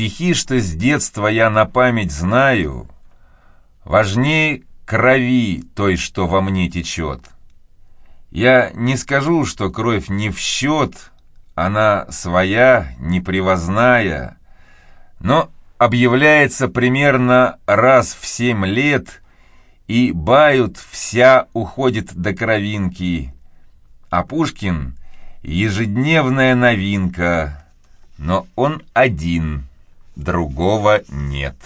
Стихи, что с детства я на память знаю, Важнее крови той, что во мне течет. Я не скажу, что кровь не в счет, Она своя, непривозная, Но объявляется примерно раз в семь лет, И бают вся уходит до кровинки, А Пушкин — ежедневная новинка, Но он один — другого нет.